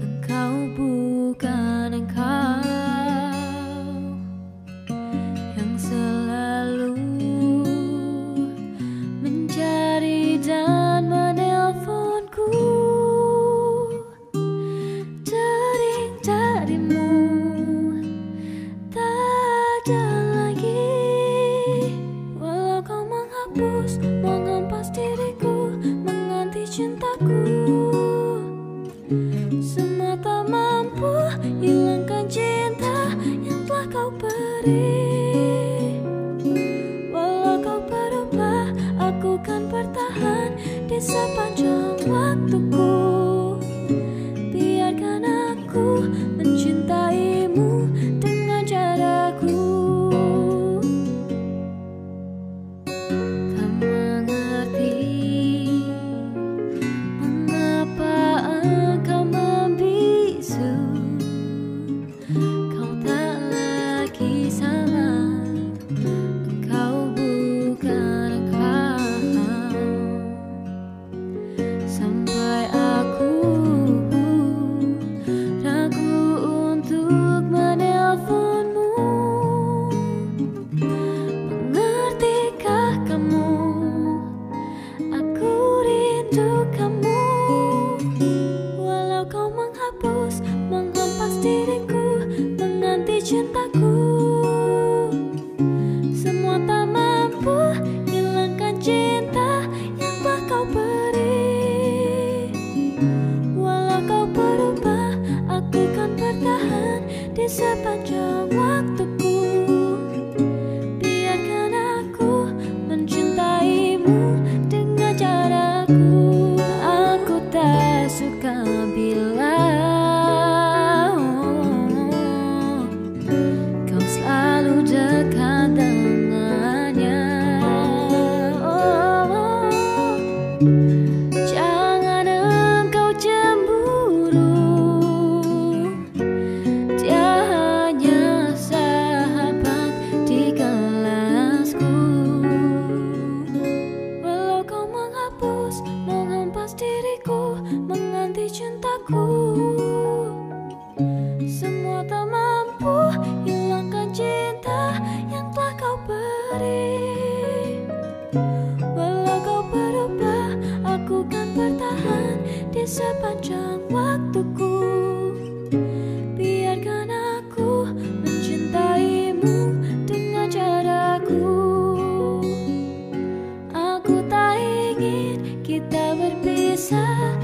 Engkau bukan engkau Yang selalu mencari dan menelponku. Dering darimu Tak ada lagi. Walau kau menghapus, mengampas diriku Menganti cintaku. Walau kau berubah Aku kan bertahan Di sepanjang di sepanjang cintaku. Semua tak mampu hilangkan cinta yang telah kau beri. Walau kau berubah, aku kan bertahan di sepanjang waktuku. Biarkan aku mencintaimu dengan caraku. Aku tak ingin kita berpisah